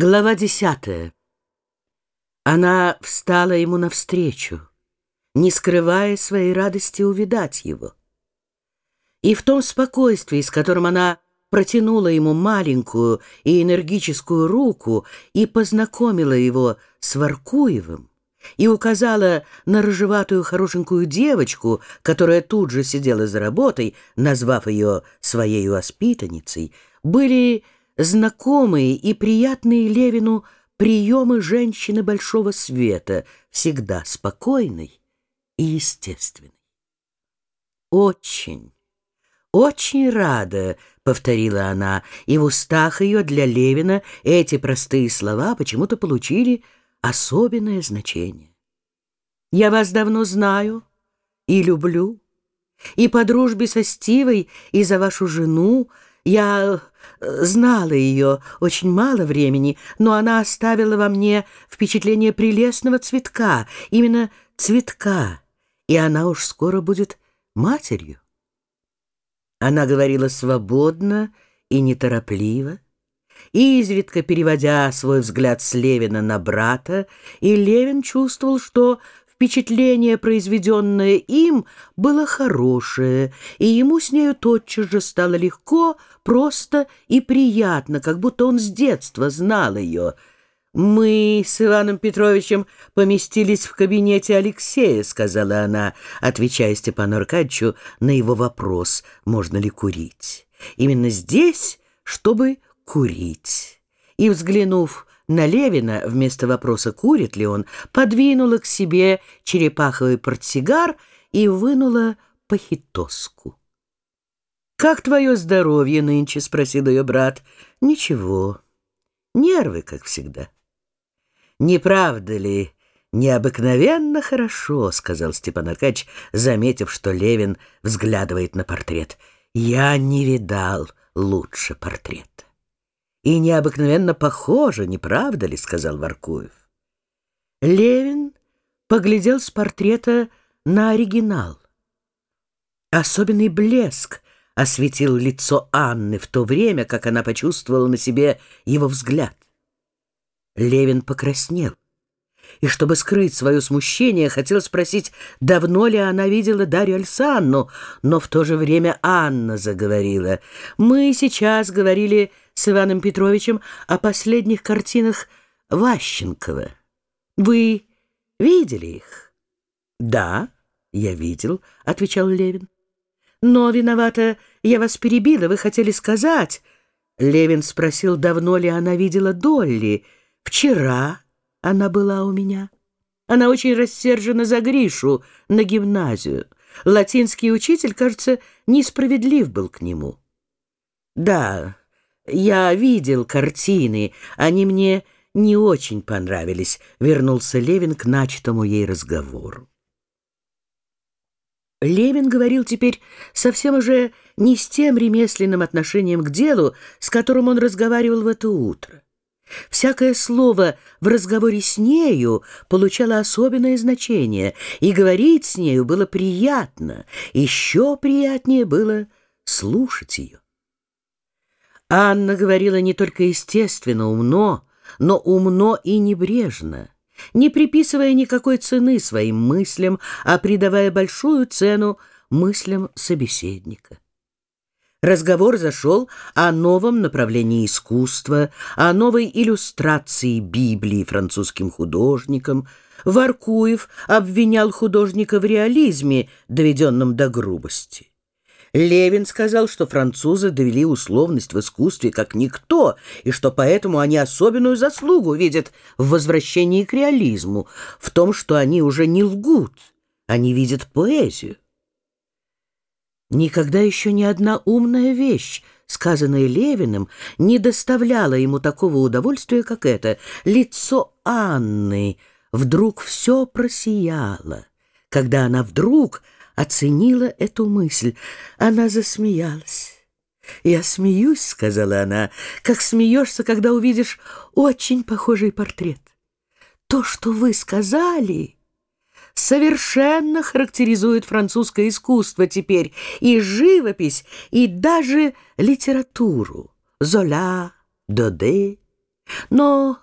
Глава десятая. Она встала ему навстречу, не скрывая своей радости увидать его. И в том спокойствии, с которым она протянула ему маленькую и энергическую руку и познакомила его с Варкуевым, и указала на рыжеватую хорошенькую девочку, которая тут же сидела за работой, назвав ее своей воспитанницей, были знакомые и приятные Левину приемы женщины большого света, всегда спокойной и естественной. «Очень, очень рада», — повторила она, и в устах ее для Левина эти простые слова почему-то получили особенное значение. «Я вас давно знаю и люблю, и по дружбе со Стивой, и за вашу жену я э, знала ее очень мало времени, но она оставила во мне впечатление прелестного цветка, именно цветка, и она уж скоро будет матерью. Она говорила свободно и неторопливо, изредка переводя свой взгляд с Левина на брата, и Левин чувствовал, что Впечатление, произведенное им, было хорошее, и ему с нею тотчас же стало легко, просто и приятно, как будто он с детства знал ее. «Мы с Иваном Петровичем поместились в кабинете Алексея», — сказала она, отвечая Степану Аркадьевичу на его вопрос, можно ли курить. «Именно здесь, чтобы курить». И, взглянув на Левина вместо вопроса, курит ли он, подвинула к себе черепаховый портсигар и вынула похитоску. «Как твое здоровье нынче?» — спросил ее брат. «Ничего. Нервы, как всегда». «Не правда ли?» «Необыкновенно хорошо», — сказал Степан Аркадьевич, заметив, что Левин взглядывает на портрет. «Я не видал лучше портрета» и необыкновенно похоже, не правда ли?» — сказал Варкуев. Левин поглядел с портрета на оригинал. Особенный блеск осветил лицо Анны в то время, как она почувствовала на себе его взгляд. Левин покраснел и, чтобы скрыть свое смущение, хотел спросить, давно ли она видела Дарью Альсанну, но в то же время Анна заговорила. «Мы сейчас говорили с Иваном Петровичем о последних картинах Ващенкова. Вы видели их?» «Да, я видел», — отвечал Левин. «Но, виновата, я вас перебила, вы хотели сказать...» Левин спросил, давно ли она видела Долли. «Вчера», она была у меня. Она очень рассержена за Гришу на гимназию. Латинский учитель, кажется, несправедлив был к нему. Да, я видел картины, они мне не очень понравились, вернулся Левин к начатому ей разговору. Левин говорил теперь совсем уже не с тем ремесленным отношением к делу, с которым он разговаривал в это утро. Всякое слово в разговоре с нею получало особенное значение, и говорить с нею было приятно, еще приятнее было слушать ее. Анна говорила не только естественно, умно, но умно и небрежно, не приписывая никакой цены своим мыслям, а придавая большую цену мыслям собеседника. Разговор зашел о новом направлении искусства, о новой иллюстрации Библии французским художникам. Варкуев обвинял художника в реализме, доведенном до грубости. Левин сказал, что французы довели условность в искусстве как никто, и что поэтому они особенную заслугу видят в возвращении к реализму, в том, что они уже не лгут, они видят поэзию. Никогда еще ни одна умная вещь, сказанная Левиным, не доставляла ему такого удовольствия, как это. Лицо Анны вдруг все просияло, когда она вдруг оценила эту мысль. Она засмеялась. «Я смеюсь», — сказала она, — «как смеешься, когда увидишь очень похожий портрет. То, что вы сказали...» совершенно характеризует французское искусство теперь, и живопись, и даже литературу. Золя, Доде. Но,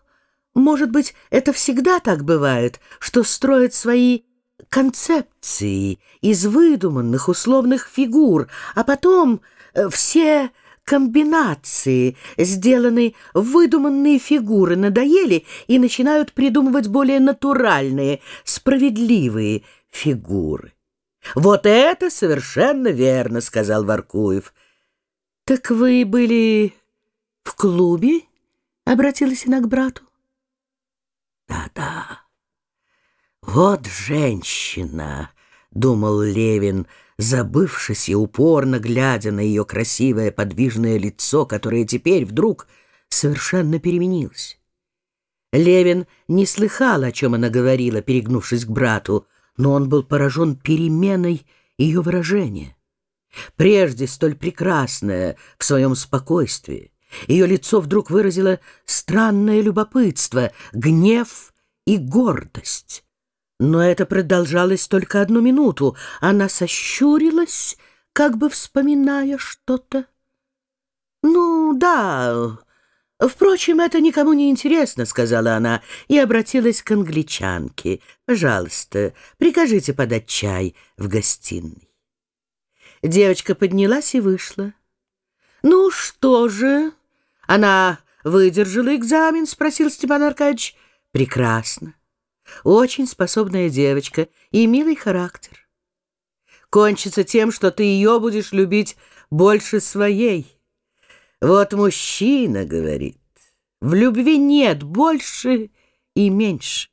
может быть, это всегда так бывает, что строят свои концепции из выдуманных условных фигур, а потом э, все комбинации, сделанные выдуманные фигуры, надоели и начинают придумывать более натуральные, справедливые фигуры. «Вот это совершенно верно», — сказал Варкуев. «Так вы были в клубе?» — обратилась она к брату. «Да-да, вот женщина», — думал Левин, забывшись и упорно глядя на ее красивое подвижное лицо, которое теперь вдруг совершенно переменилось. Левин не слыхал, о чем она говорила, перегнувшись к брату, но он был поражен переменой ее выражения. Прежде столь прекрасное в своем спокойствии, ее лицо вдруг выразило странное любопытство, гнев и гордость. Но это продолжалось только одну минуту. Она сощурилась, как бы вспоминая что-то. «Ну, да, «Впрочем, это никому не интересно», — сказала она и обратилась к англичанке. «Пожалуйста, прикажите подать чай в гостиной». Девочка поднялась и вышла. «Ну что же, она выдержала экзамен?» — спросил Степан Аркадьевич. «Прекрасно. Очень способная девочка и милый характер. Кончится тем, что ты ее будешь любить больше своей». Вот мужчина говорит, в любви нет больше и меньше.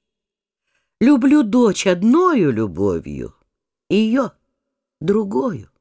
Люблю дочь одною любовью, ее другою.